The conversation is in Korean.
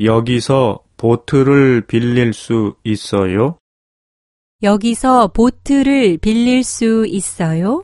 여기서 보트를 빌릴 수 있어요? 여기서 보트를 빌릴 수 있어요?